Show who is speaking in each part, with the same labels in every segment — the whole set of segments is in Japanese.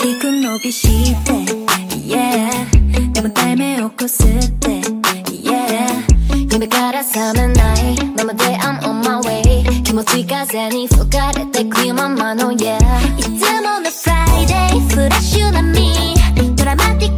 Speaker 1: きく伸びして。Yeah 眠たい目をこすって。Yeah 夢から覚めない。生で I'm on my way 気持ち風に吹かれてくままの。Yeah いつもの Friday フラッシュな me ドラマティック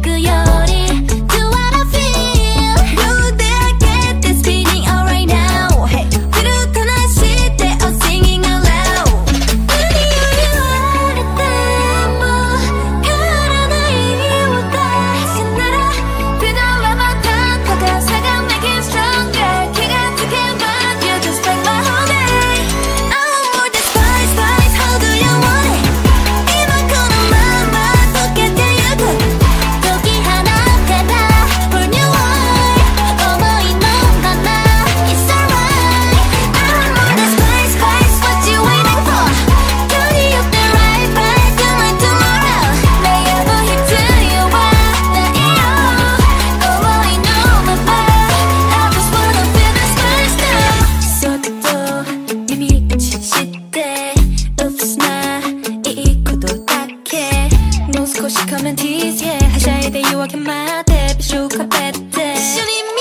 Speaker 1: 夜明けまで美食食べて。一緒に見